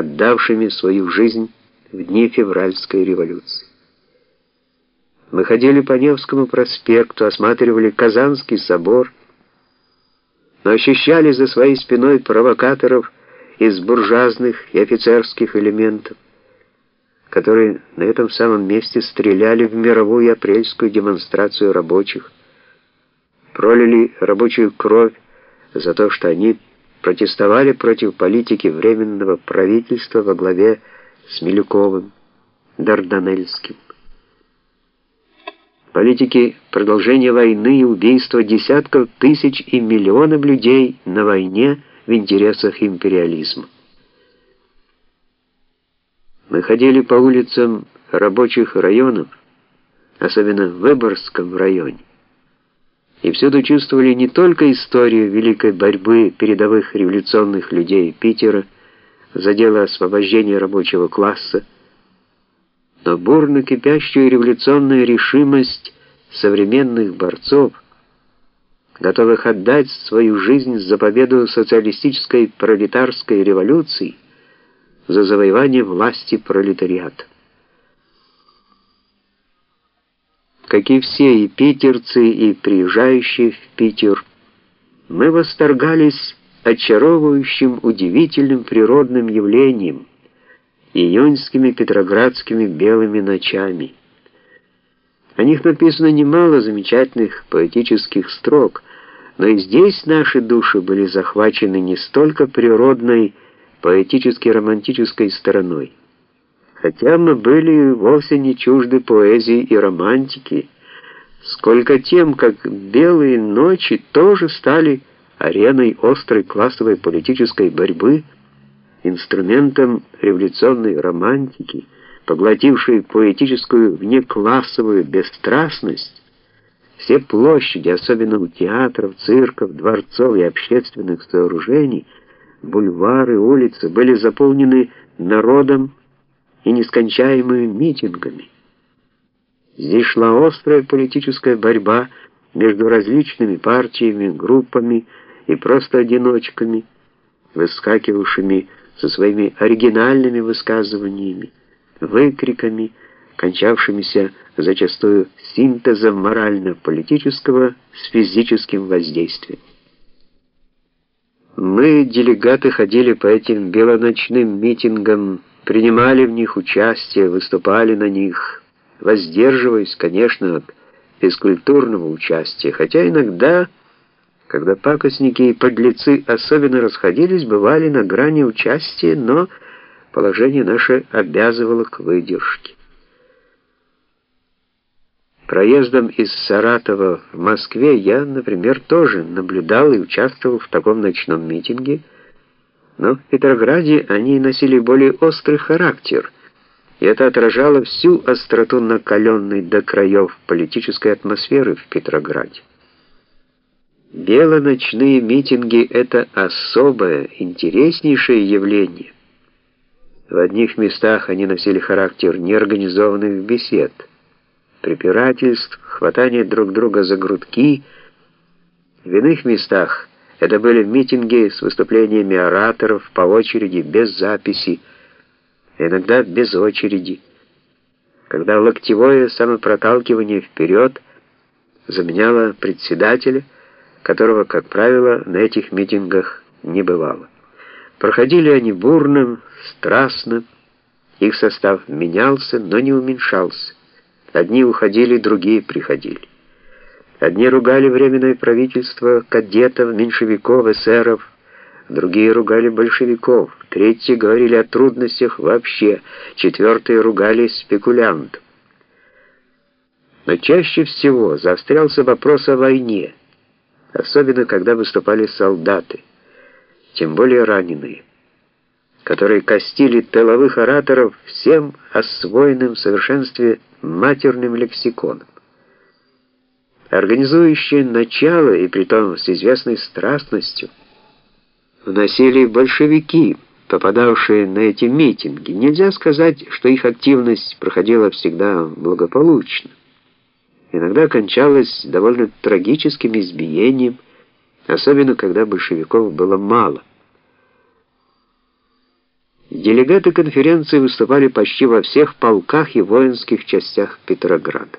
отдавшими свою жизнь в дни февральской революции. Мы ходили по Невскому проспекту, осматривали Казанский собор, но ощущали за своей спиной провокаторов из буржуазных и офицерских элементов, которые на этом самом месте стреляли в мировую апрельскую демонстрацию рабочих, пролили рабочую кровь за то, что они протестовали против политики Временного правительства во главе с Милюковым, Дарданельским. Политики продолжения войны и убийства десятков тысяч и миллионов людей на войне в интересах империализма. Мы ходили по улицам рабочих районов, особенно в Выборгском районе, и всюду чувствовали не только историю великой борьбы передовых революционных людей Питера за дело освобождения рабочего класса, но бурно кипящую революционную решимость современных борцов, готовых отдать свою жизнь за победу социалистической пролетарской революции, за завоевание власти пролетариата. Как и все и питерцы, и приезжающие в Питер, мы восторгались очаровывающим, удивительным природным явлением, июньскими петроградскими белыми ночами. О них написано немало замечательных поэтических строк, но и здесь наши души были захвачены не столько природной, поэтически-романтической стороной. Хотя мы были вовсе не чужды поэзии и романтики, сколько тем, как белые ночи тоже стали ареной острой классовой политической борьбы, инструментом революционной романтики, поглотившей поэтическую внеклассовую бесстрастность, все площади, особенно у театров, цирков, дворцов и общественных сооружений, бульвары, улицы были заполнены народом и нескончаемыми митингами. Здесь шла острая политическая борьба между различными партиями, группами и просто одиночками, выскакивавшими со своими оригинальными высказываниями, выкриками, кончавшимися зачастую синтезом морально-политического с физическим воздействием. Мы, делегаты, ходили по этим белоночным митингам, принимали в них участие, выступали на них, воздерживаясь, конечно, от физкультурного участия, хотя иногда когда пакостники и подлецы особенно расходились, бывали на грани участия, но положение наше обязывало к выдержке. Проездом из Саратова в Москве я, например, тоже наблюдал и участвовал в таком ночном митинге, но в Петрограде они носили более острый характер, и это отражало всю остроту накаленной до краев политической атмосферы в Петрограде. Белоночные митинги — это особое, интереснейшее явление. В одних местах они носили характер неорганизованных бесед, препирательств, хватания друг друга за грудки. В иных местах это были митинги с выступлениями ораторов по очереди, без записи, иногда без очереди, когда локтевое самопроталкивание вперед заменяло председателя, которого, как правило, на этих митингах не бывало. Проходили они бурным, страстно, их состав менялся, но не уменьшался. Одни уходили, другие приходили. Одни ругали временное правительство кадетов, меньшевиков, эсеров, другие ругали большевиков, третьи говорили о трудностях вообще, четвертые ругали спекулянтов. Но чаще всего заострялся вопрос о войне – особенно когда выступали солдаты, тем более раненые, которые костили тыловых ораторов всем освоенным в совершенстве матерным лексиконом. Организующие начало, и притом с известной страстностью, вносили большевики, попадавшие на эти митинги. Нельзя сказать, что их активность проходила всегда благополучно иногда кончалось довольно трагическим избиением, особенно когда большевиков было мало. Делегаты конференции выступали почти во всех полках и воинских частях Петрограда.